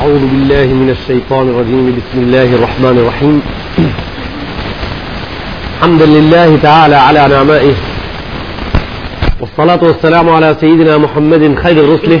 أعوذ بالله من الشيطان الرجيم بسم الله الرحمن الرحيم الحمد لله تعالى على نعمائه والصلاة والسلام على سيدنا محمد خير رسله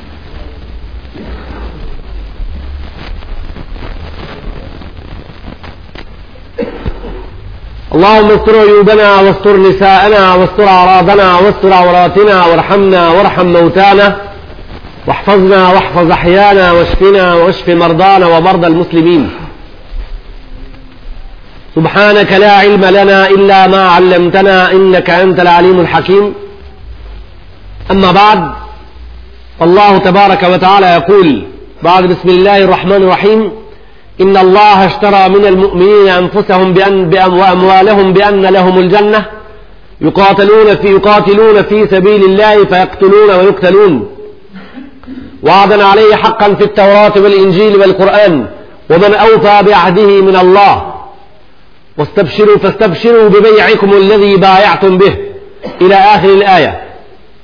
اللهم استر عيوبنا واستر نساءنا واستر أعراضنا واستر عوراتنا وارحمنا وارحم موتانا واحفظنا واحفظ أحيانا واشفنا واشف مرضانا ومرضى المسلمين سبحانك لا علم لنا إلا ما علمتنا إنك أنت العليم الحكيم أما بعد الله تبارك وتعالى يقول بعد بسم الله الرحمن الرحيم إن الله اشترى من المؤمنين أنفسهم بأن بأم وأموالهم بأن لهم الجنة يقاتلون في يقاتلون في سبيل الله فيقتلون ويقتلون وعدا عليه حقا في التوراة والإنجيل والقرآن ومن أوفى بعهده من الله واستبشروا فاستبشروا ببيعكم الذي بايعتم به إلى آخر الآية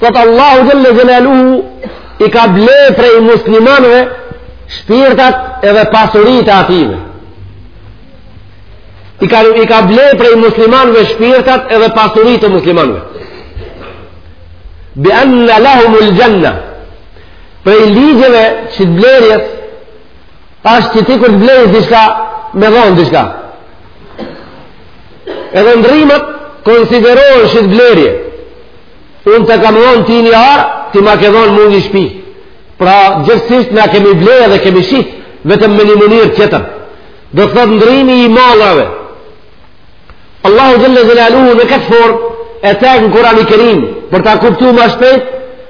Thotë Allahu xhelle xhelaluhu i ka ble prej muslimanve shpirtat edhe pasurit e ative. I ka, I ka ble prej muslimanve shpirtat edhe pasurit e muslimanve. Bi anna lahum ul xhenne prej ligjeve që të blerjes ashtë që ti kur të blejsh diçka me dhonë diçka. Edhe ndrimat konsiderohen shitblerje. Unë ta kam dhonë ty një arë, ti ma ke dhonë mu një shpi. Pra, gjithsesi na kemi blerje dhe kemi shit, vetëm me një mënyrë tjetër. Do të thotë ndrimi i mallrave. Allahu Xhelle Xhelaluhu me këtë formë, e cek në Kurani Kerim, për ta kuptu ma shpejt,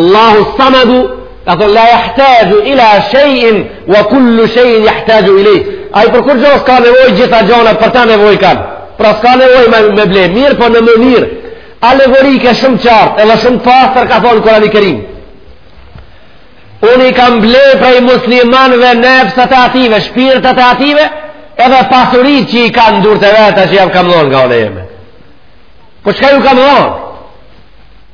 Allahu samadu ka thënë la jahtaju ila shejin wa kullu shejin jahtaju ilejhi ai për kurrgjo s'ka nevoj gjitha gjonat për ta nevoj kanë pra s'ka nevoj me, me ble mirëpo në mënyrë alegorike shumë qartë edhe shumë pastër ka thonë kurani kerim unë i kam ble prej muslimanve nefsat e ative shpirtat e ative edhe pasurit që i kanë dur të veta që jau kam dhonë nga ana jeme po çka ju kam dhonë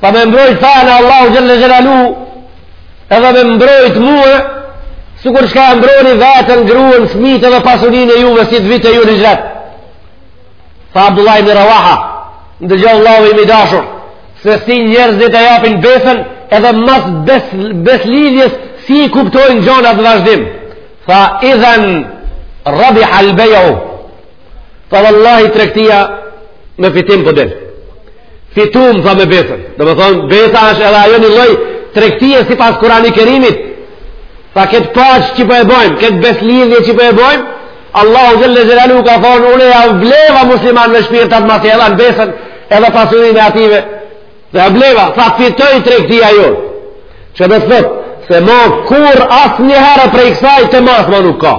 tha me mbrojt fenë Allahu xhelle xhelaluhu edhe me mbrojt mue sikur çka mbroni vetën gruën, fmitë edhe pasunin e juve si të vitë e ju në hixhret tha Abdullah ibni Revaha ndëgjo vllau im i dashur se si njerëzit e japin besën edhe mas bes, beslidhjes si i kuptojnë gjonat në vazhdim tha idhen rabiha lbej'u Tha vallahi tregtia me fitim po del. Fitum tha me besën. Domethonë besa është edhe ajo një lloj tregtie sipas Kur'anit Kerimit. Tha kët pakt që po e bëjmë, kët beslidhje që po e bëjmë, Allahu xhelle xhelalu ka thonë unë ja bleva muslimanve shpirtat masi e dhanë besën edhe pasurinë e ative. Ja bleva, tha fitoi tregtia jon. Çfarë do të thotë? Se ma kurr asnjëherë prej kësaj te mas ma nuk ka.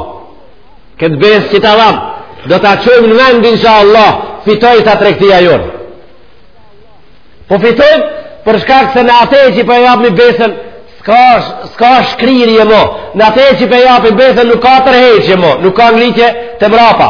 Këtë besë që ta dhamë, do ta çojmë në vend insha Allah fitoi tha tregtia jonë. Po fitoi për shkak se në atë që pa e japmi besën, s'ka, s'ka shkrirje mo. Në atë që pa e japmi besën nuk ka tërheqje mo, nuk ka ngritje të mrapa.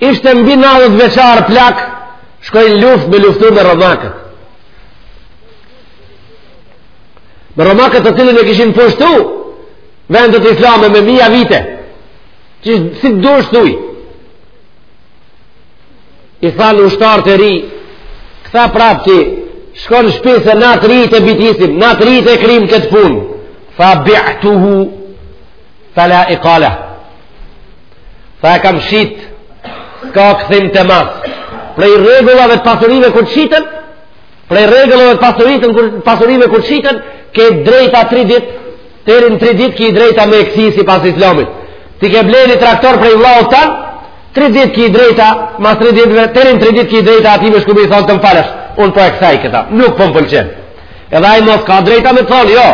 Ishte mbi 90 vjeçar plak, shkoi në luftë me luftu me romakët. Me romakët të cilën e kishin pushtu vendet islame me mija vite. Që si të dush thuj. I thanë ushtarët e ri, kthe prapë ti shko n'shpi se na të ritë e bitisim, na të ritë e kryjm këtë punë, fa bi'tuhu, fa lamma kala. Tha e kam shit, s'ka kthim te mas. Prej rregullave të pasurive kur shiten, prej rregullave të pasurive kur, pasurive kur shiten, ke drejta 3 dit, deri në 3 dit ki drejta me e kthi sipas islamit. Ti ke ble ni traktor prej vllaut tan, 3 dit ki drejta, mas 3 ditve, deri në 3 dit ki drejta ati me shku me i thonë të më falësh. Unë po e kthaj këta, nuk po më pëlqen. Edhe ai mo s'ka drejta me thon, jo.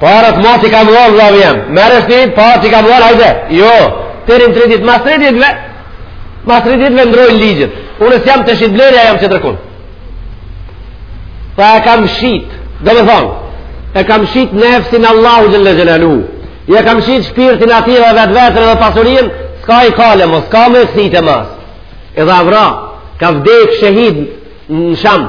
Paret mos i kam dhënë vëlla jem. Merresh ti, po t'i kam dhënë hajde. Jo. Deri në 3 dit, mas 3 ditëve. Mas 3 ditëve ndrojnë ligjet. Unë s'jam te shitblerja, jam qetërkun. Tha e kam shit. Do me thonë, e kam shit nefsin Allahut xhel-le xhelaluhu. Ja kam shit shpirtin ati dhe vetveten dhe pasurin, s'ka i kale mo, s'ka me kthi te mas. Edhe u vra, ka vdek shehid në Sham.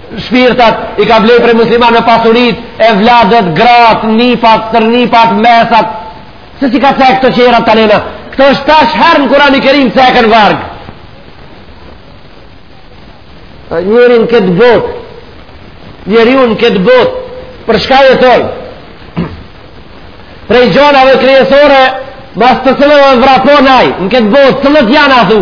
shpirtat i ka ble prej muslimanve, pasurit, evladët, gratë, nipat, stërnipat, mesat se s'i ka cek të qerat të tana këto është tash herë në Kurani Kerim ceken varg njeri në këtë botë njeriu në këtë botë për shka jeton prej gjonave kryesore mas të cilave vrapon aj në këtë botë cilat janë a thu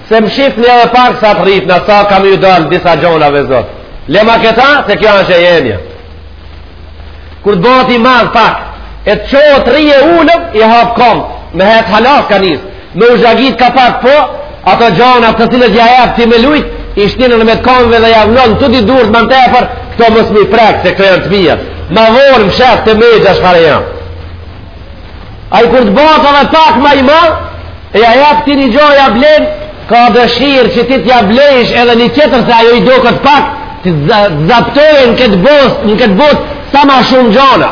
Se më shifni edhe pak sa të rritet nis ka m'ju dalë disa gjonave zot. Lema këta se kjo është e jemja. Kur të bëhet i madh pak, e të çohet të rrije ulun, i hap komt, me hec hala s'ka nis, me u zhagit ka pak po, ato gjona të cilat ja jep ti me lujt, i shtin nërmet komëve dhe ja vnon të di durët më në tepër, këto mos m'i prek se këto janë të mijat. Ma vonë më shëfë të mejtë është fare janë. Ai kur të bahet edhe pak ma i madh, e ja jep ti një gjo, ja blen, ka dëshirë që ti t'ja blejsh edhe një qetër se ajo i doket pak, të zaptojë në këtë botë, në këtë botë, sa ma shumë gjona.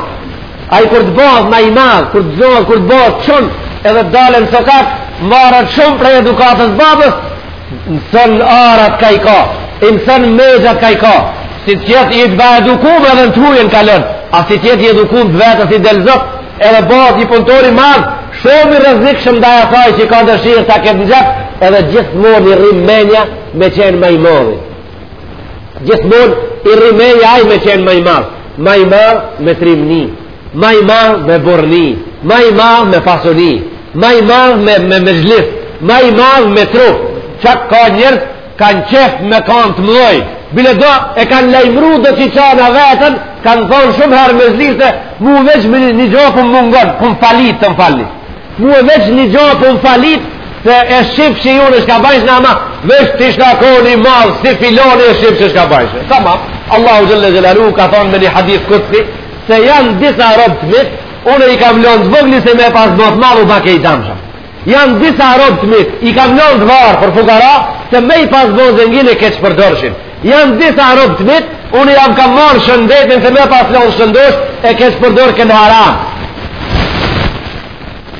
Ai kur të bahet ma i madh, kur të bahet, kur të bahet çun, edhe të dalë në sokak, mvaret shumë prej edukatës babës, Mson arat ka i ka, i mson mexhat ka i ka, si të jetë i paedukum edhe në të hujën kalon, a si të jetë i edukum të vetës i del zot, edhe bëhet një punëtor i madh, shumë i rrezikshëm ndaj asaj që ka dëshirë ta ketë në xhep, edhe gjithmonë i rri menja me qenë ma i madhi. Gjithmonë i rri menja aj me qenë ma i madh, ma i madh me trimni, Ma i madh me burrni, ma i madh me pasuni, ma i madh me, me, mexhlis, ma i madh me trup, çak ka njerëz kanë qef me kanë të mdhoj, bile do e kanë lejmru do që qana veten, kanë thonë shumë herë mexhlise mu veç me një, një gjo po mungon, po më falit të më falit. Mu veç një gjo po më falit, se e shifshi ju shka bajshna ma, veç të isha kon i madh, si filoni e shifshi shka bajshna. Tamam, Allahu xhel-le xhelaluhu ka thonë me një hadith kudsi, se janë disa rob të mit, unë i kam lënë të vogli se me e pas bë t'madh u bake i damshëm. Janë disa rob të mit, i kam lënë të varfër fukara, se me i pas bë zengin e keqpërdorshin. Janë disa rob të mit, unë jau kam marrë shëndetin se me pas lënë shëndosh e keqpërdorke në haram.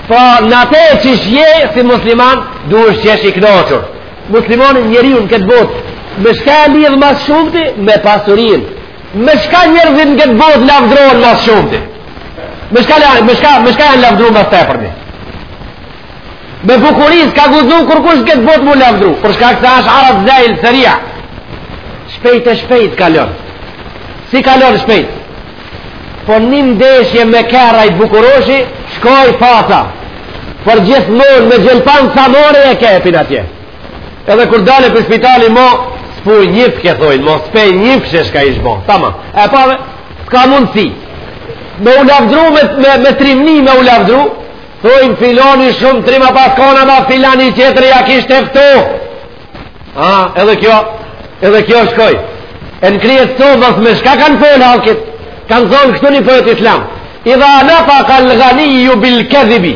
Pra në atë çështje si musliman, duhesh t'jesh i knaqur. Muslimani, njeriu në këtë botë, me çka lidhet ma s'shumti, me pasurinë. Me çka njerëzit në këtë botë lavdrohen ma s'shumti? Me çka, me çka, me çka janë lavdru ma s'tepërmi? Me bukuri s'ka guxu kurkush në këtë botë m'u lavdru. Për shkak se është arad zail, seria. Shpejt e shpejt kalon. Si kalon shpejt? Po një ndeshje me kerr ai bukuroshi, shkoi faca. Përgjithmonë me gjelpan sa more e kepin atje. Edhe kur dale prej spitali mo, s'po e njef ke thojnë, mo s'pe njef çka ish bo. Tamam, e pave, s'ka mundësi me u lavdru, me, me, me trimni me u lavdru, thojnë filani shumë trim a pas kona ma filani tjetri a kishte e këto. A, edhe kjo, edhe kjo shkoi. E në krye të sobës me çka kanë folë hallki, kanë thonë kështu një poet islam. Idha natakal ganiju bil kedhibi.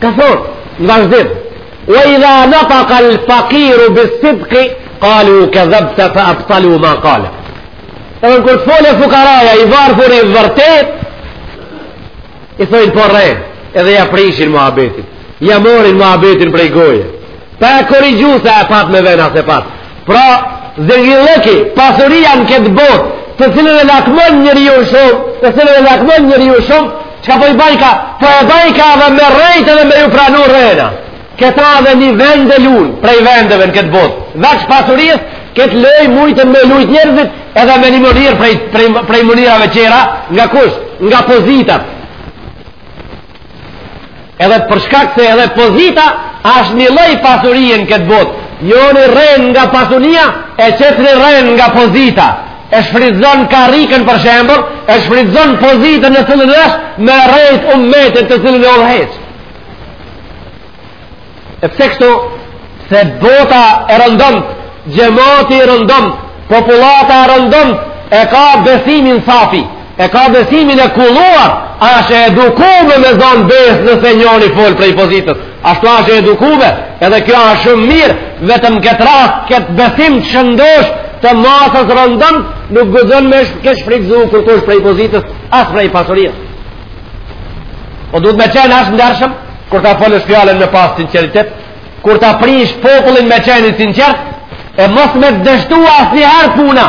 Ka thonë, në vazhdim, wa idha natakal fakiru bis sidki, kalu kedhebte fa abtalu ma kale. Edhe kur të folë fukaraja, i varfëri t'vërtetën, i thojnë po rren, edhe ja prishin muhabetin, ja marrin muhabetin prej goje, pa e korrigju se e pat me ven a s'e pat, Pra, zenginllëki, pasuria në këtë botë, të cilën e lakmon njeriu shumë, të cilën e lakmon njeriu shumë, çka po i bajka, po e bajka edhe me rrejt edhe me ju pranu rrena. Këtë edhe një vend e lujnë, prej vendeve në këtë botë, veç pasurisë, këtë lojë mujt me lujt njerëzit, edhe me një mënyrë prej, prej, prej mënyrave tjera, nga kush, nga pozitat, Edhe për shkak se edhe pozita është një lloj pasurie në këtë botë. Njoni rren nga pasunia e tjetri rren nga pozita. E shfrytëzon karrikën për shembull, e shfrytëzon pozitën në t'cilën është me rrejt ummetin të cilin e udhëheq. E pse kështu? Se bota e rëndomtë, xhemati i rëndomtë, popullata e rëndomtë, e ka besimin safi, e ka besimin e kulluar, asht e edukume me zonë besë nëse njoni fol prej pozitës, ashtu asht e edukume, edhe kjo asht shumë mirë, vetëm këtë rast, këtë besim të shëndosh, të masës rëndomtë, nuk guxon me keqshfrytëzu kërkush prej pozitës, as prej pasurisë. Po duhet me qenë asht i ndershëm, kur ta folësh fjalën me pas sinqeritet, kur ta prish popullin me qenë i sinqertë, e mos me të dështu asnjëherë puna,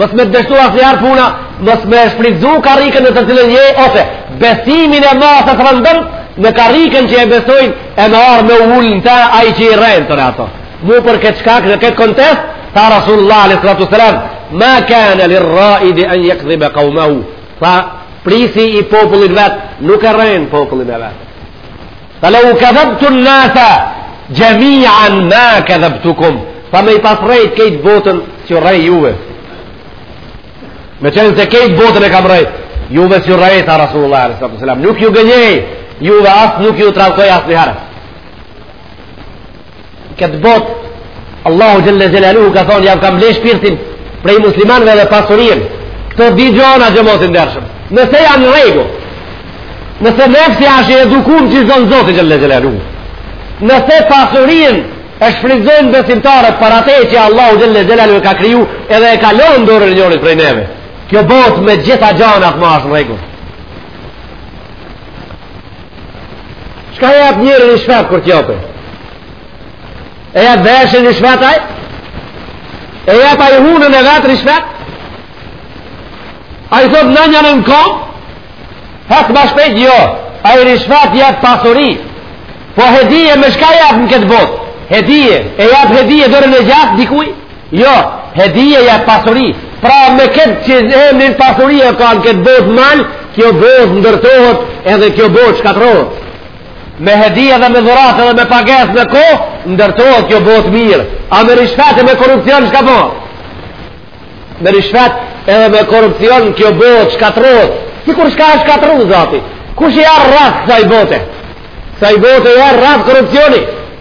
mos me të dështu asnjëherë puna, mos me shfrytëzu karrigën në të cilën je, ose besimin e masës rëndom, në karrigën që e besojnë, e me ardh me u ul në ta, ai që i rren tanë ato. Mu për këtë shkak në këtë kontekst, tha Rasulullah a.s. Ma kane lirraidi en jekdhibe kaumahu, Tha, prijsi i popullit të vet nuk e rren popullin e vet. Tha, "Lau kadhabtu an-nasa jami'an ma kadhabtukum." Tha me i pas rrejt krejt botën s'ju rrej juve. Me qenë se krejt botën e kam rrejt, juve s'ju rrej, tha Rasulullah s.a.s. Nuk ju gënjej, juve as nuk ju tradhtoj asnjëherë. këtë botë Allahu xhele xhelaluhu ka thonë jam ka ble shpirtin prej muslimanve dhe pasurinë këto dy gjana xhemat i ndershëm nëse janë n'rregull nëse nefsi asht i edukum qysh don Zoti xhele xhelaluhu nëse pasurinë e shfrytëzojnë besimtarët për atë që Allahu xhele xhelaluhu e ka kriju edhe e ka lon n'dorën e njërit prej neve kjo botë me gjitha gjanat ma është n'rregull Çka jep njeri rishfet kur t'jepë? E jep veshin rishfet ai? E jep ai hunën e vet rishfet? A i thot na njanën komë? Hajt ma shpejt jo, ai rishfet jep pasuri. Po hedije me çka jep në këtë botë? Hedije, e jep hedije dorën e gjatë dikuj? Jo, hedije jep pasuri, pra me këtë që emnin pasuri e ka në këtë botë mal, kjo botë ndërtohet edhe kjo botë shkatrrohet. Me hedije dhe me dhuratë edhe me pagesë në kohë, ndërtohet kjo botë mirë. A me rishfet e me korrupsion çka po? Me rishfet edhe me korrupsion kjo botë shkatrrohet. Sikur që ka u shkatrru, zati? Kush i ra n'qafë kësaj bote? Kësaj bote i ra n'qafë korrupsioni?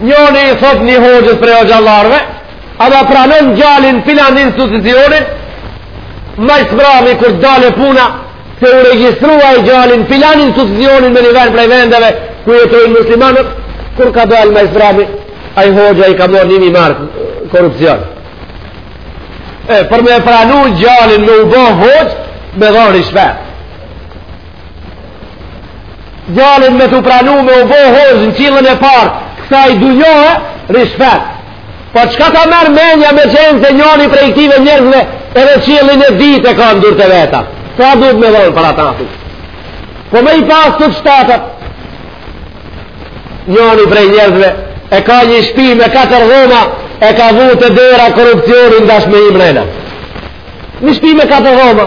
Njoni i thot një hoqës prej hoxalarve, a da pranon gjallin filanin sucisionin, ma i sbrami kur dale puna, se u regjistrua djali n'filan institucionin me një vend prej vendeve, ku jetojnë muslimanët, kur ka dalë ma s'mbrami, ai hoxha i ka marrë një mijë mark korrupsion. E, për me e pranu djalin me u bo hoxhë, me dhonë rishfet. djalin me t'u pranu me u bo hoxhë në qiellin e parë kësaj dunjaje rishfet po çka ta merr menja me qenë se njoni prej këtyre njërzve edhe qiellin e dytë e ka në duer të veta sa duhet me dhonë për ata aty po me i pas të shtatët njoni prej njërzve e ka një shpi me katër dhoma e ka vu të dera korupcionin dash me imrena një shpi me katër dhoma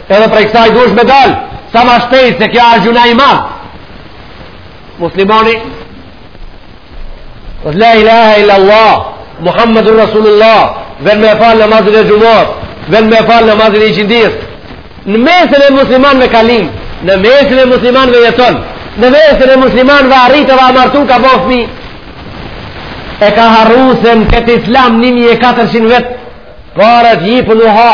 Edhe prej kësaj duhet me dalë, sa ma shpejt se kjo është gjunah i madh. Muslimoni, dhe la ilaha illa Allah, Muhammedur Rasulullah, vjen me falë namazin e xhumas, vjen me falë namazin e iqindis, në mesin e muslimanëve ka lind, në mesin e muslimanëve jeton, në mesin e muslimanëve a rritë dhe a martu ka bo fmi, e ka harru se në këtë islam 1400 vjet, paret jipen uha,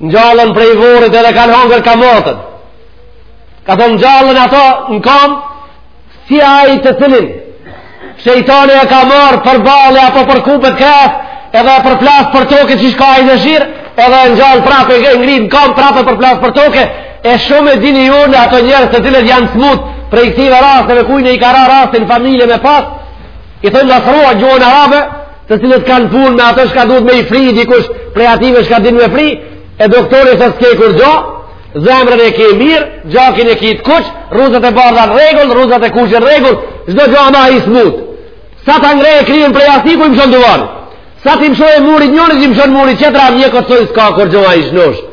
Ngjallen prej vorit edhe kanë hongër kamatën. Ka thonë ngjallen ato në kam, si ai të cilin shejtoni e ka marrë për balli apo për kupë t'kresë, edhe përplas për toke qysh ka ai dëshirë, edhe e ngjall prapë e ngrit në kam prapë e përplas për toke, e shumë e dini ju ato njerëz të cilët janë smutë prej këtive rasteve kujna i ka ra rasti n'familje me pasë, i thonë masrua gjuhën arabe, të cilët kanë punë me ato shka duhet me i fri, dikush prej ative shka din me fri, e doktori tha s'ke kurgjo, zemrën e ke mirë, gjakin e ki të kuq, rruzat e bardha në rregull, rruzat e kuqe në rregull, çdo gjo ama i smut. Sa t'e ngre kryen prej jastikut i mshon duvarit, sa t'i mshon murit njënit, i mshon murit tjetër, a mjekët thojnë s'ka kurgjo a i shnosh.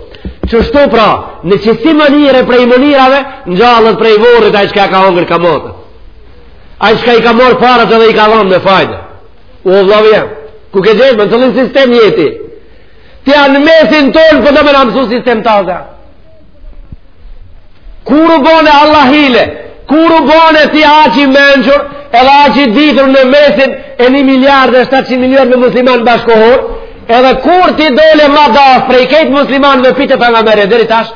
Qështu pra, në qësi mënyre prej mënyrave, ngjallet prej vorit ai shka ka hongër kamatë. Ai shka i ka marrë paret edhe i ka dhonë me fajde. O vllavi jem, ku ke qenë, me na sjellë ni sistem jete. Ti je në mesin tonë, po don me na mësu sistem taze. Kur u bone allahile, kur u bone ti aq i mençur, edhe aq i ditur në mesin e një miliard e 700 milionë muslimanë bashkëkohorë, edhe kur ti dole ma dafë prej kejt muslimanëve prej te pejgamberi deri tash,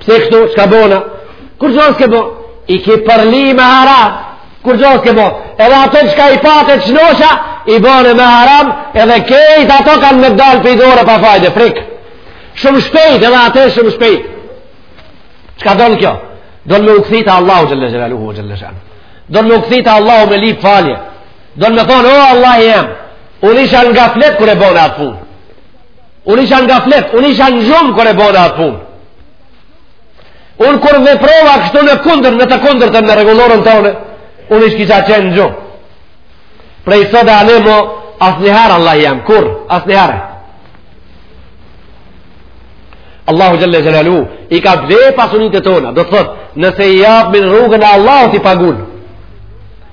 Pse kështu, çka bona? Kurgjo s'ke bo? I ki përly me haram. Kurgjo s'ke bo? Edhe ato çka i pate t'shnosha, i bone me haram, edhe kejt ato kanë me dalë prej dore pa fajde, frik. Shumë shpejt, edhe ato shumë shpejt. Çka don kjo? Don me u kthy te Allahu xhelle xhelaluhu, xhelle shanuhu. Don me u kthy te Allahu me lypë falje. Don me thonë, o Allah jem, unë isha n'gaflet kur e bona atë punë. Unë isha n'gaflet, unë isha në gjumë kur e bona atë punë. Unë kur veprova kështu në kundër, në të kundërtën në rregulloren tane, unë isha, kisha qenë në gjumë. Prej sod e anej mo, asnjëherë Allah jem, kurr, asnjëherë. Allahu Xhelle Xhelaluhu, i ka ble pasunitë tona, do të thotë, nëse i japmi n'rrugën e Allahut i pagun,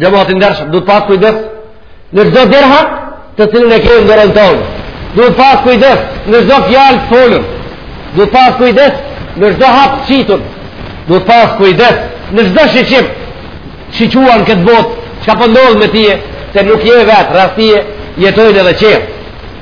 Xhemat i ndershëm, duhet pas kujdes në çdo derhem të cilën e kemi n'dorën tonë. Duhet pas kujdes në çdo fjalë të folur. Duhet pas kujdes në çdo hap të qitur. Duhet pas kujdes në çdo shiqim. Shiquan këtë botë, çka po ndodh me ti, se nuk je vetë, rreth tije jetojnë edhe tjerë.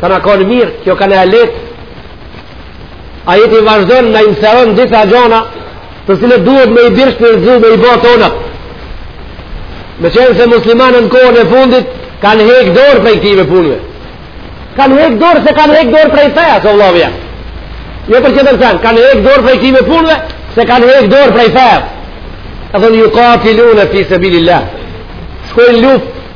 Ka në konë mirë, kjo ka në e letë. Ajeti vazhdon në imseron disa gjona, të cilat duhet me i birsht në rëzhu me i bo tonat. Meqenëse muslimanët në kohën e fundit, kanë hek dorë prej këtyne punëve. Kanë hek dorë se kanë hek dorë prej feje, së vlovja. Jo për që të nësanë, kanë hek dorë prej këtyne punëve, se kanë hek dorë prej feje. Ka thonë, jukatilune fi sebilillah. Shkojnë n'luftë,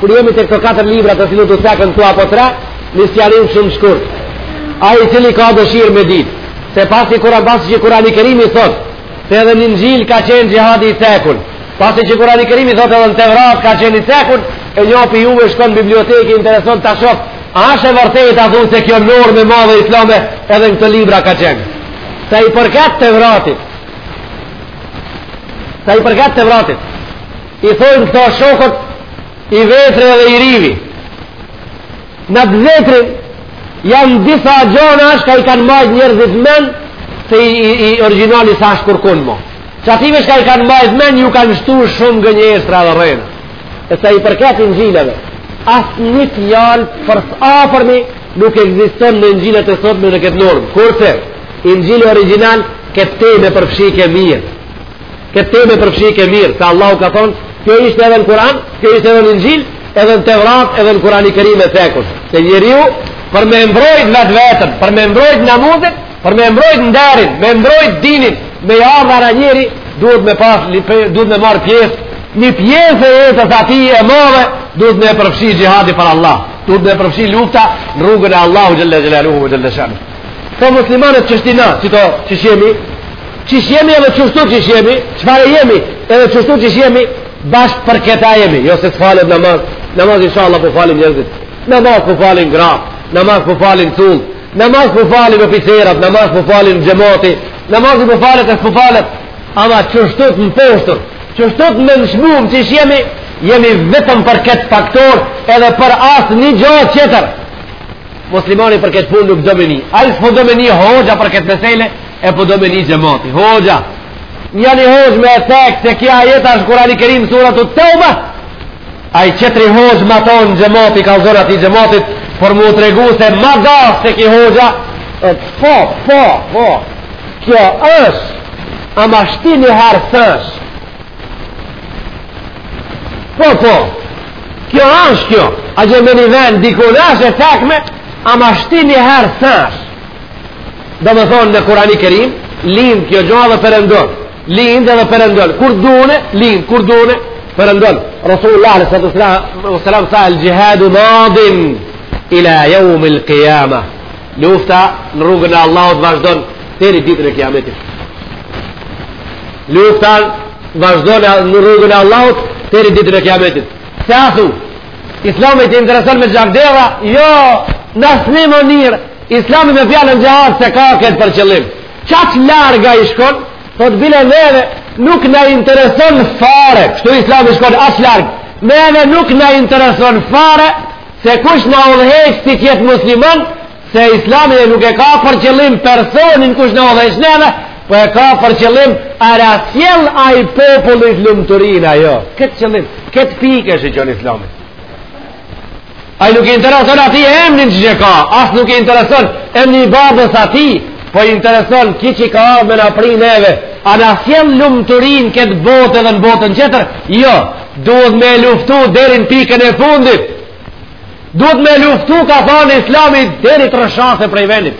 Kur jemi te këto katër libra të cilët u cekën këtu apo tre, një sqarim shumë shkurt. Ai i cili ka dëshirë me ditë, se pasi Kura, pasi që Kurani Kerimi thotë, se edhe në Inxhil ka qenë xhihadi i cekun, pasi që Kurani Kerimi thotë edhe në Tevrat ka qenë i cekun, e njoni prej juve shkon n'bibliotekë, intereson ta shoh, asht e vërtetë athu se kjo normë e madhe islame edhe në këto libra ka qenë. Sa i përket Tevratit, sa i përket Tevratit, I thojnë këta shokët i vjetri dhe i riu. Në të vjetrin janë disa gjona ashtu çka i kanë majtë njerëzit men se i, i, i origjinali s'është kërkun mo. Qatyve çka i kanë majtë men ju kanë shtu shumë gënjeshtra dhe rrena. E sa i përket inxhileve, asnjë fjalë për së afërmi nuk ekziston në inxhilet e sotme në këtë normë. Kurse, Inxhili origjinal këtë temë e përfshike mirë. Këtë temë e përfshike mirë, se Allahu ka thonë, kjo ishte edhe në Kur'an, kjo ishte edhe në Inxhil, edhe në Tevrat, edhe në Kur'ani Kerim e cekun. Se njeriu për me mbrojt vetveten, për me mbrojt namuzin, për me mbrojt nderin, me mbrojt dinin, me i ardh era njeri, duhet me pas, duhet me marrë pjesë, një pjesë e jetës së tij e madhe, duhet me përfshi xhihadi për Allah, duhet me përfshi lufta në rrugën e Allahut xhelle xhelaluhu, xhelle shanuhu. Po muslimanët qeshti na, qeto, qysh jemi, qysh jemi edhe qeshtu qysh jemi, çfarë jemi, edhe qeshtu qysh jemi, bash për këta jemi, jo se s'falet namaz, namaz inshallah po falin njerëzit, namaz po falin gra, namaz po falin tullë, namaz po falin oficerat, namaz po falin xhemati, namaz po falet e s'po falet, ama qeshtu të mposhtur, qeshtu të nënçmum qysh jemi, jemi vetëm për këtë faktor edhe për asnjë gjo qetër Muslimani për këtë punë nuk do me ni. Ai s'po do me ni hoxha për këtë mesele, e po do me ni xhemati. Hoxha, njoni hoxhë me e cekë se ky ajet asht Kurani Kerim suretu Teuba. Ai qetri hoxhë ma tonë xhemati, kallzon atij xhematit, për m'u tregu se ma da se ki hoxha. E po, po, po, kjo është, ama shti një harë sësh, Po, po, kjo është kjo, a gjë me një vend dikun është e tekme, a ma shti një herë thash, do me thonë në Kurani Kerim, lind kjo gjë dhe perëndon, lind dhe perëndon, kur dune, lind, kur dune, perëndon, Rasulullah salallahu selem, tha el xhihadu madin, ila jaumil kijama, lufta në rrugën e Allahut vazhdon, teri ditën e kiametit. Lufta vazhdon në rrugën e Allahut teri ditën e kiametit. Se a thu, islamit i intereson me gjak derdh, jo, në asni mënyrë, islami me fjalën xhihad s'e ka këtë për qëllim. Çaq larg ai shkon, thotë bile neve, nuk na intereson fare, kështu islami shkon aq larg, neve nuk na intereson fare, se kush na udhëheq si t'jetë musliman, Se islami dhe nuk e ka për qëllim personin kush na udhëheq neve, po e ka për qëllim a na sjell ai popullit lumturinë a jo. Këtë qëllim, këtë pikë e shiqon islami. Ai nuk i intereson atij emnin që ka, as nuk i intereson emni i babës atij, po i intereson ky që ka me na pri neve, a na sjell lumturinë këtë botë edhe në botën tjetër, jo, duhet me e luftu deri n pikën e fundit, Duhet me e luftu, ka thonë islami, deri të rrëshqase prej venit.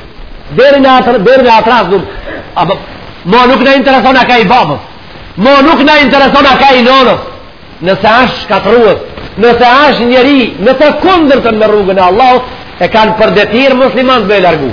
Deri në atë, deri në atë rast nuk. Mo nuk na intereson a ka i babës. Mo nuk na intereson a ka i nonës. Nëse ashtë shkatrrues, nëse ashtë njeri, në të kundërtën me rrugën e Allahut, e kanë për detyrë muslimanët me e largu.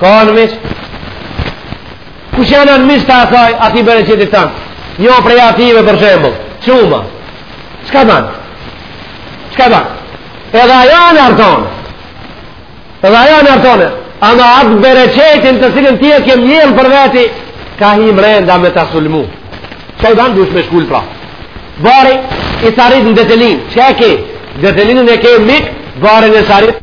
Ka anmiq? Kush janë anmiq të asaj, atij bereqeti tanë? Njo prej atyve, për shembull, quma. Çka ban? Çka ban? Edhe ajo në artonë. Edhe ajo në artonë. Ama atë bereqetin të cilin ti e ke mjellë për veti, ka hi mrenda me ta sulmu. Çka i ban dush me shkul pra? Bari, i sarit në detelinë. Çka e ke? Detelinën e ke mik, barin e sarit.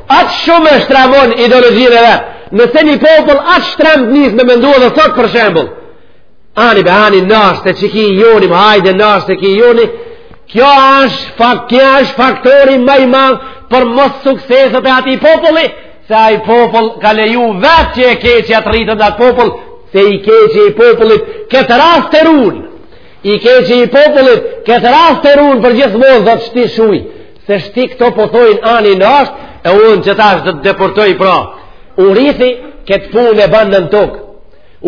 Atë shumë e shtramon ideologjinë e vet. Nëse një popull a shtremt nis me mendu edhe thotë për shembull, ani be ani nashtë e qiky i joni, më hajde nashtë e ky i joni, kjo është, fak, kjo është faktori më i madhë për mossukseset e atij populli, se ai popull ka leju vetë që e keqja të rritet n'atë popull, se i keqja i popullit këtë rast të runë, i keqja i popullit këtë rast të runë për gjithmonë do të shti shujë, Se shti këto po thojnë ani në ashtë, e unë që tash do të depërtoj pra. Urithi këtë punë e ban nën tokë.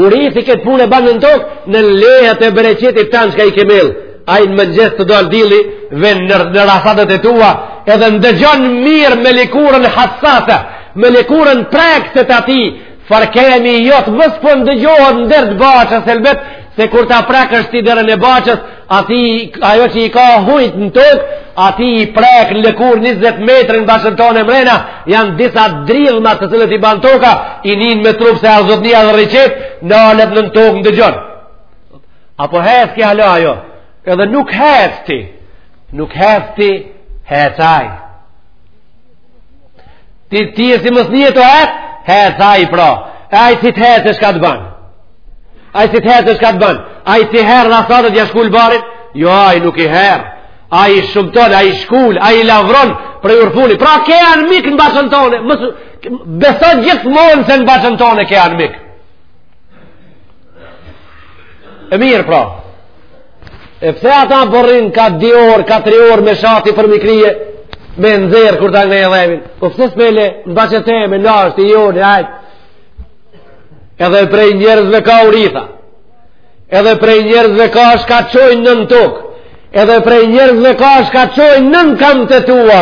Urithi këtë punë e ban nën tokë, nën lehet e bereqetit tan çka i ke mjellë. Ai në mëngjes të dalë dilli, ven në, në rasadet e tua, edhe ndëgjon mirë me lëkurën hassase, me lëkurën prekëse t'atij, farkemi jot, mos po ndëgjohen në derë t'bahçes, se kur ta prekësh ti derën e bahçes, Atij, ajo që i ka hujt në tokë, atij i prek në lëkurë 20 metër në bashçen tane e mrena, janë disa dridhma të cilët i ban toka, i nin me trup se a zotnia dhe rri qetë, nalet nën tokë ndëgjon. A po hec kja lo ajo, edhe nuk hec ti, nuk hec ti, hec ai. ti, ti e si mos nie tu hec hec ai pra e ai si të hec çka të ban ai si të hec çka të ban ai t'i herr rasadet t'ja shkul barit jo ai nuk i herr ai i shëmton, ai i shkul, ai i lavron prej përfuni, pra ke anmik në bashçen tane, mos beso gjithmonë se në bashçen tane ke anmik e mirë pra E pse ata po rrin ka dy orë, ka tri orë me shati përmi krye, me nxerrë kur ta nga e dhemin. Po pse s'pe le, në bahçe teme n'asht i joni, hajt. Edhe prej njerëzve ka uritha. Edhe prej njerëzve ka çka çojnë nën tokë. Edhe prej njerëzve ka çka çojnë nën kamë të tua.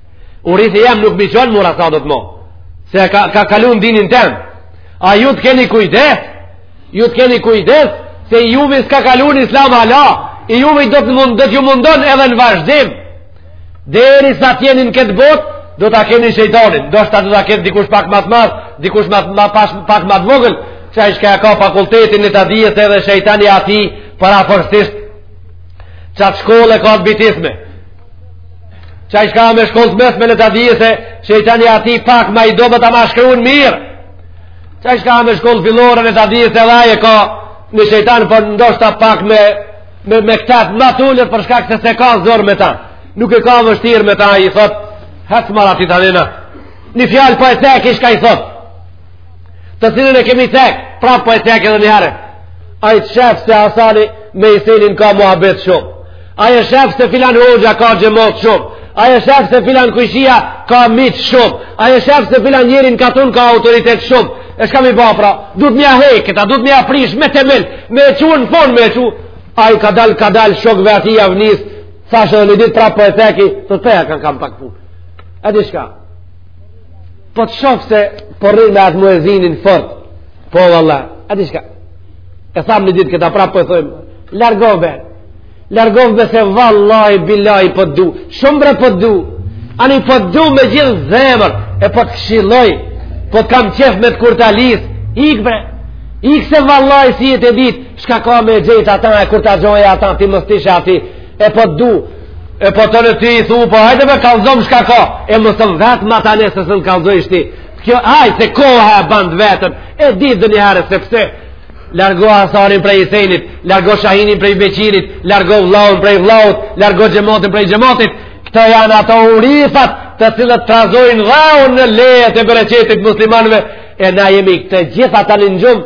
urithi jem nuk m'i çon mura sa do të mo se ka, ka kalu në dinin tem a ju të keni kujdes ju të keni kujdes se i juvi s'ka kalu në islam hala i juvi do të mund, do t'ju mundon edhe në vazhdim derisa t'jeni n'këtë botë do ta keni shejtanin ndoshta do ta keni dikush pak ma t'madh dikush ma t', ma, pas, pak ma t'vogël qaj çka ka fakultetin e t'dijes edhe shejtani atij parafërsisht qatë shkollë ka të bitisme Qaj çka me shkollë të mesme në të dijes e shejtani atij pak ma i dobët ta mashtron mirë. Qaj çka me shkollë fillore në të dijes edhe aj e ka ni shejtan por ndoshta pak me, me, me këtat ma tullët për shkak se s'e ka zor me ta. Nuk e ka vështirë me ta i thot, hec marat i të dhina. Një fjalë po e ceki çka i thot. të cilën e kemi cek, prapë po e cek edhe një herë. Ai shef se Hasani me Hysenin ka muhabet shumë. Ai e shef se filan hoxha ka xhemat shumë. Ai e shef se filan komshia ka miq shumë. Ai e shef se filan njeri n'katun ka autoritet shumë. E çka me ba pra, duht m'ja hek këta, duht m'ja prish me temel, me e quen fon me e quen. Ai ka dal, ka dal, shokve t'tij javnis, thashë dhe një dit prapë po e ceki, të teja kanë kam pak punë. A di çka, po të shof se po rrin me atë muezinin fort po valla a di shka e thamë një ditë këta prapë po e thojmë largohu be largohu be se vallahi bilahi po të du shumë bre po të du ani po të du me gjithë zemër e po të këshiloj po të kam qef me të kurtalis ik bre ik se vallahi si e dit shka ka me gjithë ata e kur të gjojë atë ti mos t'ishe aty E po të du, e po tanë ti i thu, po hajde me kallzom shka ka, e mësom vetëm ata nëse s'e kallzojsh ti, jo hajt se koha e ban të veten, e ditë ndonjëherë, sepse, largo Hasanin prej Isenit, largo Shahinin prej Beqirit, largo vllaun prej vllaut, largo xhematin prej xhematit, këta janë ato urithat të cilët trazojnë dheun në lehet e bereqetit muslimanve, e na jemi të gjithë tanë në gjumë,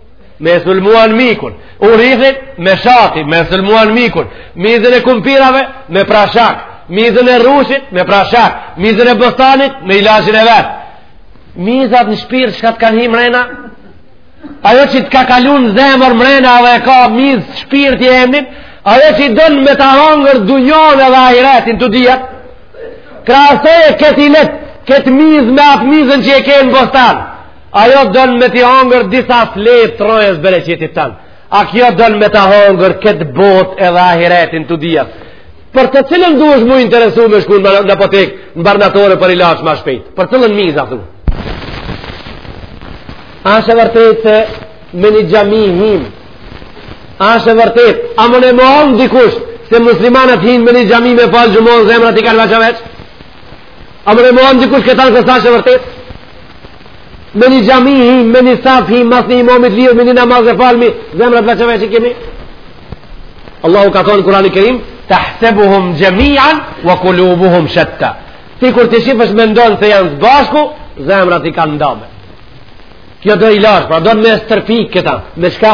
me e sulmuan mikun, urithin me shati, me e sulmuan mikun, mizën e kumpirave me prashak, mizën e rrushit me prashak, mizën e bostanit me ilaçin e vet. Mizat në shpirt çka të kanë hi mrena, ajo që të ka kalun zemër mrena dhe ka mizë shpirti emnin, ajo që i don me ta hangër dunjanë edhe ahiretin të dyja, krahasoje këtë illet, këtë mizë me atë mizën që e ke në bostan, Ajo don me t'i hangër disa fletë të rrojës bereqetit tanë. A kjo don me ta hangër këtë botë edhe ahiretin të dyja. Për të cilën duhesh m'u interesu me shku në apotekë në barnatore për ilaç ma shpejt. Për të cilën mizë thu. A ashtë e vërtetë se me një xhami him. A ashtë e vërtetë. A ma mohon dikush se muslimanët hinë me një xhami me falë xhumanë zemrat i kanë vaqaveqë. A ma mohon dikush këtanë që s'ashtë e vërtetë? Me një xhami him, me një saf him, mas një imamit lidhemi, me një namaz e falmi, zemrat veç e veç i kemi? Allahu ka thonë Kurani Kerim, tahsebuhum xhemian, ve kulubuhum shetta. Ti kur të shifsh mendon se janë s'bashku, zemrat i kanë ndame. Kjo do ilaç, pra don me stërpik këta, me shka?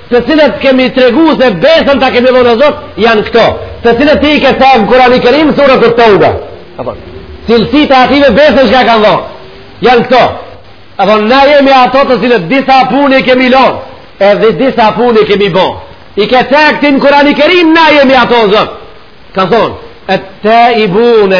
të cilët kemi tregu se besën të kemi dhënë zot, janë këto, të cilët ti i ke thanë Kurani Kerim, suretu Teuba. Cilësitë e atyve besën çka kanë dhënë, janë këto. Ka thonë, na jemi ato të cilët disa punë i kemi lonë, edhe disa punë i kemi bo. I ke cekë ti në Kurani Kerim, na jemi ato zot. Ka thonë, ettaibune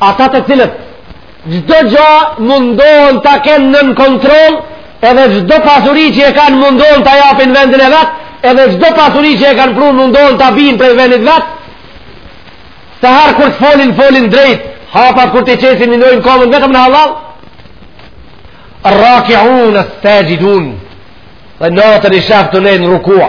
Ata të cilët çdo gjë mundohen ta kenë nën kontroll, edhe çdo pasuri që e kanë mundohen ta japin vendin e vet, edhe çdo pasuri që e kanë prunë mundohen ta bin prej vendit vet. Sa herë kur të folin folin drejt, hapat kur t'i qesin mendojnë komën vetëm në hallall. Errakiun es-saxhidun. Dhe natën i sheh tu nejt në rukua.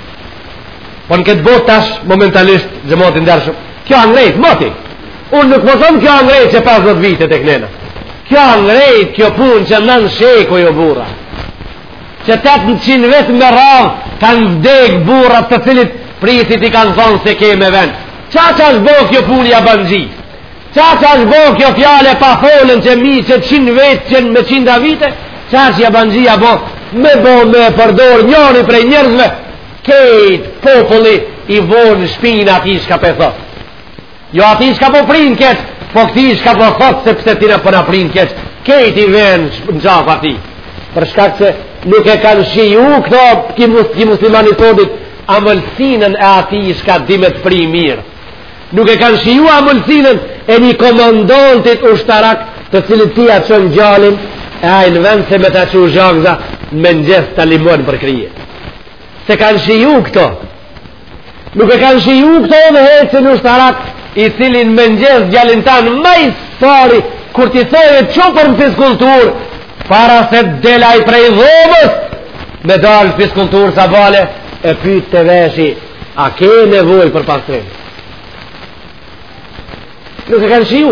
Po në këtë botë tash, momentalisht, xhemat i ndershëm, kjo a ngrejt moti. Unë nuk po thom kjo a ngrejt qe 50 vite e knena. Kjo a ngrejt, kjo punë qe nan shekuj, o burra. Qe 800 vjet me radhë, kanë vdek burra të cilit prijsit i kanë thonë s'e ke me vend. Qaq është bo kjo punë jabanxhi? Qaq është bo kjo fjalë e pafolun qe mi qe qind vjet, qe me qinda vite, qaq jabanxhi a bo, me bo me e përdor njëri prej njerëzve, kejt populli i von shpinën atij shka pe thot. Jo atij shka po prin keq, po këtij shka po thot se pse tina po na prin keq, kejt i venë në qafë atij. Për shkak se nuk e kanë shiju këto ky muslimani i sodit, amëlsinën e atij shka di me t'pri mirë. Nuk e kanë shiju amëlsinën e një komandantit ushtarak të cilit ti ia çon gjalin e ai në vend se me ta çu zhagza në mengjes ta limon për krije. S'e kanë shiju këto. Nuk e kanë shiju këto udhëheqsin ushtarak i cili në mengjes gjalin tan ma së pari kur t'i thojë çu për në fiskultur para se delaj prej dhomës me dalë fiskultur sabahle e pyt te veshi A ke nevojë për pastrim? Nuk e kanë shiju.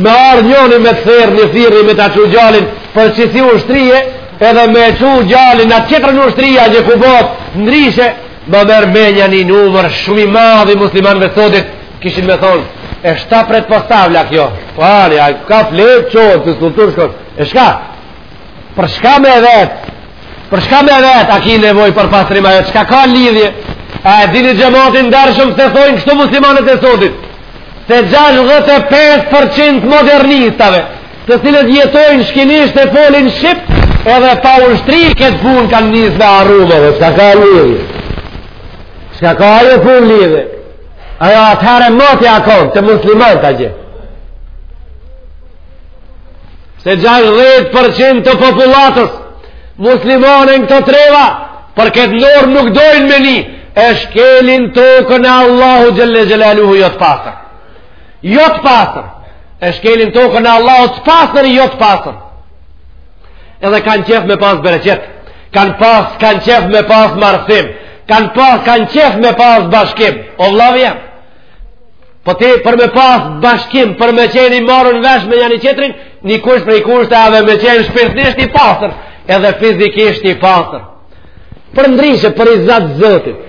Me ardhë njoni me të thirrë një thirrje me ta çu gjalin për qesi ushtrije, edhe me çu gjalin në qetër në ushtrija një kubot, ndryshe, ma merr menja një numër shumë i madh i muslimanve sodit, kishin me thonë, e shta pretpostavla kjo, pari, a ka fletë qonë, të sultur shkot, e shka, Për shka me vet? Për shka me vet? A ki nevojë për pastrim ajo? Qka ka lidhje? A e dini xhemat i ndershëm se thojnë kështu muslimanët e sodit? Se 65% modernistave të cilët jetojnë shkinisht e folin shqip edhe pa ushtri këtë punë kanë nisë me harru, more qka ka lidhje? Qka ka ajo punë lidhje? Ajo atëherë e moti a kon te muslimanët a gjithë? Se 60% të popullatës muslimane në këto treva, për këtë lorë nuk dojnë me ni, e shkelin tokën e Allahut xhel-le xhelaluhu jo të pastër. Jo të pastër. E shkelin tokën e Allahut të pastër jo të pastër. Edhe kanë qef me pas bereqet, kanë pas, kanë qef me pas marrësim, kanë pas, kanë qef me pas bashkim. O vllau jem. Po ti për me pas bashkim, për me qenë i marrun vesh me njani-qetrin, një kusht prej kushteve me qenë shpirtnisht i pastër, edhe fizikisht i pastër. Përndryshe, për riza të Zotit.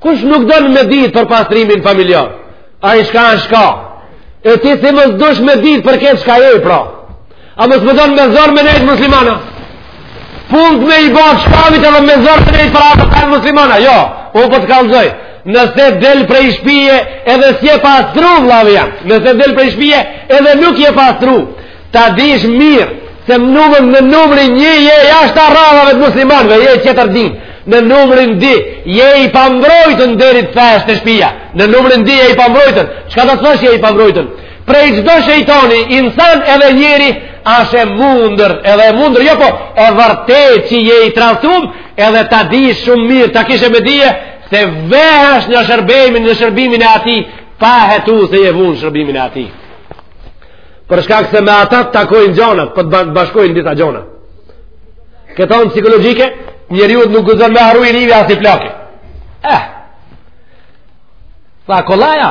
Kush nuk don me ditë për pastrimin familjar? Ai shka, a shka. E ti si mos dosh me ditë për këtë shka je pra. A mos don me zor me nejtë musliman a? Punët me i ba shkavit edhe me zor me nejtë për atë të kanë muslimana? Jo, unë për po të kalëzoj. Nëse del prej shpije edhe s'je pastru, vlavë jam. Nëse del prej shpije edhe nuk je pastru. Ta dish mirë se në numën në numrin një je jashtë radhave të muslimanve, je qetër din. Në numrin dy, je i pambrojtun deri të kthesh te shpija. Në numrin dy, je i pambrojtun. Çka të thosh, je i pambrojtun? prej çdo shejtani, insan edhe njeri, asht e mundur, edhe e mundur, jo po, e vërtetë që je i trazum, edhe ta dish shumë mirë, ta kish me dije, se vehesh në shërbimin, në shërbimin e atij, pa hetu se je vu në shërbimin e atij. Për shkak se me ata të takojnë gjanat, po të bashkojnë disa gjana. Këtë anë psikologjike njeriut nuk guxon me harru i ri e as i plak. Eh, tha kollaj a,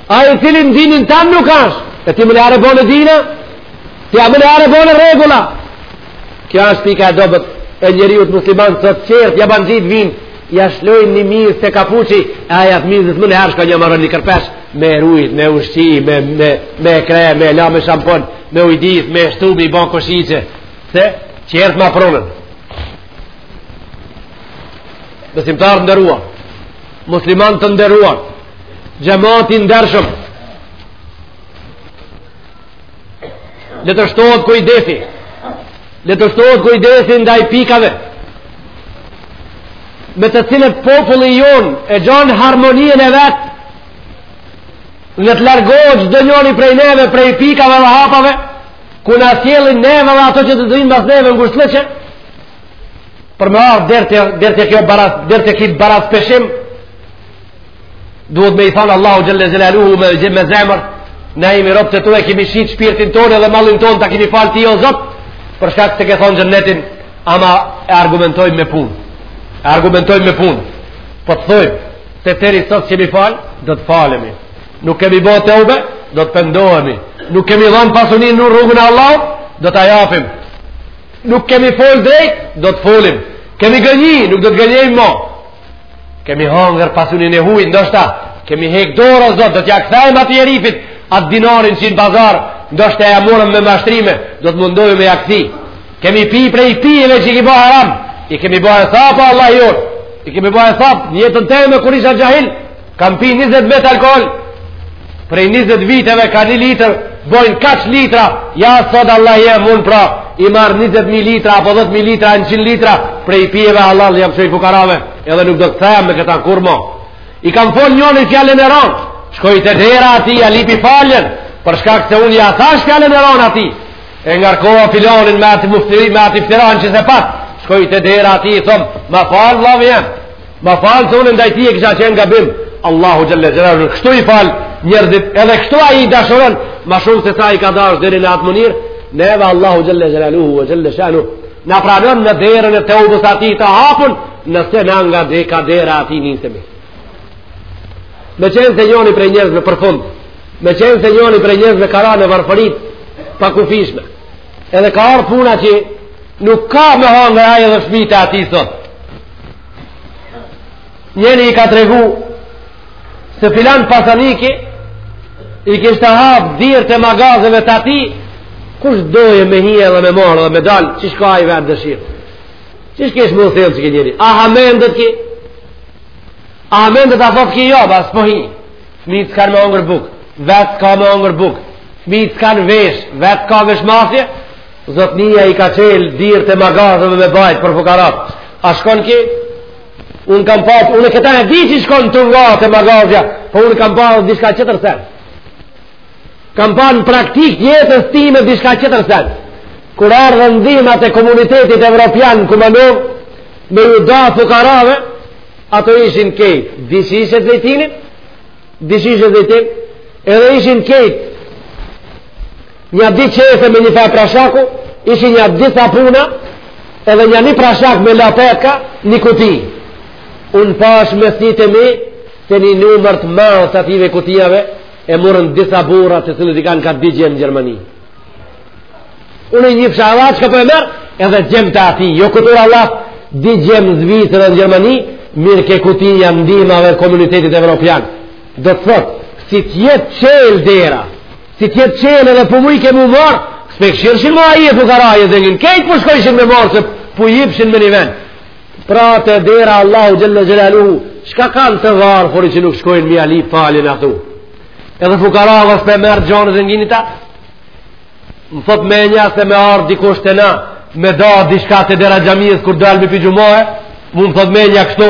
Ai i cili në dinin tam nuk asht, e ti meniherë bone dina, ti a meniherë bone rregulla. Kjo është pika e dobët e njeriut musliman sot qertë, ja bajnë gjithë vinë, ja lshojnë një mizë te kapuçi, e ai atë mizë meniherë çka një marën një kërpesh, me rujt, me ushqy, me, me, me kre, me la, me shampon, me ujdis, me shtubi, i bako shiqe, se qertë ma pronën. Besimtarë të nderuar, muslimanë të nderuar, Xhemat i ndershëm Le të shtohet kujdesi Le të shtohet kujdesi ndaj pikave Me të cilat populli jonë e gjan harmoninë e vet Dhe të largohet çdo njoni prej neve, prej pikave dhe hapave Ku na sjellin neve dhe ata që të vijnë mas neve në ngushtlleqe Për me ardhë deri te kjo baras, deri te ky baraspeshim duhet me i thanë Allahut xhelle xhelaluhu me gjuhë me zemër ne jemi robtë e tu e kemi shit shpirtin tonë dhe mallin tonë ta kemi falë ti o zot për shkak se ke thonë xhenetin ama e argumentojmë me punë e argumentojmë me punë po të thojmë se deri sot s'jemi falë do të falemi nuk kemi bo teube do të pëndohemi nuk kemi dhonë pasunin në rrugën e Allahu do t'ia japim nuk kemi folë drejt do të folim kemi gënjy nuk do të gënjejmë mo Kemi hangër pasunin e huj, ndoshta kemi hek dorë o zot, do t'ja kthejmë atij herifit atë dinarin që në pazar, ndoshta ja morëm me mashtrime, do të mundohemi me ja kthy. Kemi pi prej pijeve që i ke ba haram, i kemi ba thap Allahi jonë. I kemi ba thap, në jetën teme kur isha xhahil, Kam pi 20 vjet alkohol, prej 20 viteve ka një litër, bojnë kaq litra, ja sot Allah je mund pra, i marr 20.000 litra, apo 10.000 litra, 100 litra, prej pijeve hallall, jau çoj fukarave, edhe nuk do të kthehem me këta kurrë mo. I kam fol njonit fjalën e rondë, shkoj te dera e atij, ja lypi faljen, për shkak se unë ja thash fjalën e rondë atij, e ngarkova filanin me atë iftira, me atë iftiran që s'e pat, shkoj te dera e atij, i thom, ma fal, vllau jem, Ma fal se unë ndaj ti e kisha qenë gabim. Allahu xhel-le xhelaluhu, kështu i fal njerëzit, edhe kështu ai i dashuron më shumë se sa i ka dashur deri në atë mënyrë. Neve Allahu xhel-le xhelaluhu ve xhel-le shanuhu. Na pranon në derën e teubes atij të hapun, nëse na nga dhe ka dera e atij nisemi. Me qenë se njoni prej njerëzve, për fund, me qenë se njoni prej njerëzve ka ra në varfëri të pakufishme. Edhe ka ardh puna që nuk ka me hangër ai edhe fmitë e atij sot. njëri i ka tregu se filan pasaniki i kishte hap dyrt e magazeve të atij kush doje me hi edhe me marr edhe me dal çishka ai vetë dëshirë qysh kish me u sjell ky njeri a hamendet ky a hamendet a thotë ky jo ba s'po hi fmija s'kanë me hongër bukë vetë s'ka me hongër bukë fmija s'kanë vesh vetë s'ka veshmbathje Zotnia i ka çel dyrt e magazeve me bajt për fukarat. A shkon ky? Unë kam pa, unë e këta e di që shkon tu nga te magazja, po unë kam pa dishka tjetër sen. Kam pa në praktikë t'jetës time dishka tjetër sen. Kur erdhën ndihmat e komunitetit evropian në Kumanovë, me ju da fukarave, ato ishin kejt, dy shishe zejtin, dy shishe zejtin, edhe ishin kejt, Një dy qese me njëfarë prashaku, ishin një dy sapuna, edhe një një prashak me lapetka, një kuti. Unë pash me sytë e mi, se një numër të madh të atyne kutijave, e morën disa burra të cilët i kanë ka dy djem në Gjermani. Unë njifsha vallah që ka për po e merr, edhe djemtë e atij, jo këtu vallah, dy djem Zvicër dhe në Gjermani, merrke kutinë e ndihmave komunitetit evropian. Do të thotë, si t'jetë çelë dera, Si t'jetë çelë edhe po mujke me marr, s'pe këqyrshin ma a je fukara a je zengin, kejtë po shkojshin me marr, se po jipshin me një vend. Pra te dera e Allahut xhel-le xhelaluhu çka kanë të varfrit që nuk shkojnë me ja lyp faljen atij. Edhe fukarave s'pe merr gjonë zengini ta, më thot mendja se me ardhë dikush te na, me da dishka te dera e xhamisë, kur dalim pi xhumaje, mu më thot mendja kështu,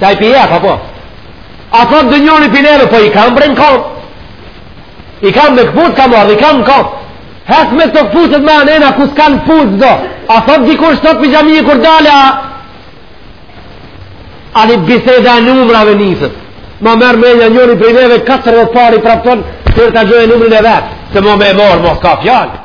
Ta i pjet, apo? A thot dhe njëri prej neve, po i kam bre në kom. I kam me këpuc, kam ardhë, i kam në kom. Hec me të këpucët me anena, ku s'kan këpuc do. A thot dikur sot prej xhamie kur dale, a? A një biseda e numrave njësët. Ma merr me një njëri prej neve, 4 dhe pari prapton, për ta gjejë numrin e vet. Se ma me e morë, ma s'ka fjalë.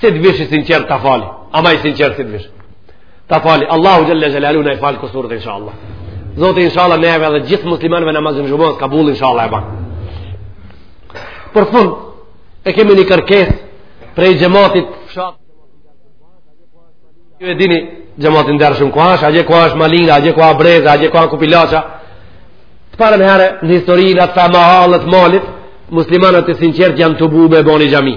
Si të vish i sinqert ta fali. Ama i sinqert si të vish. Ta fali. Allahu Xhelle Xhelaluhu na i fal kusuret, insha Allah. Zoti, insha Allah, neve dhe gjithë muslimanve namazin e xhumës, kabull, insha Allah, e ban. Për fund, e kemi një kërkesë prej xhematit fshat. Ju e dini xhematin dërë shumë ku është, atje ku është Malina, atje ku Breza, atje ku Kupilaça. Të parën herë, në historinë, atë fa mahallët, malit, muslimanët e sinqert janë tubu me bo ni xhami.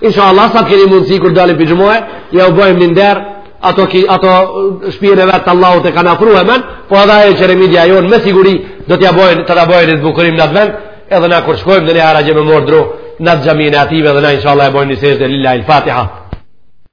Insha Allah sa t'keni mundësi kur dalim prej xhumaje, jau bëjmë një nder, ato, ki, ato shpijë e vet Allahu të kanë afru e men, po edhe ajo qeremidja jonë, me siguri do t'ja bëjnë, ta bëjnë ni zbukurim në atë vend, edhe na kur shkojmë denihera gja me morr dru, në atë xhaminë aty edhe na inshallah e bëjmë një sexhde lillahil-fatiha.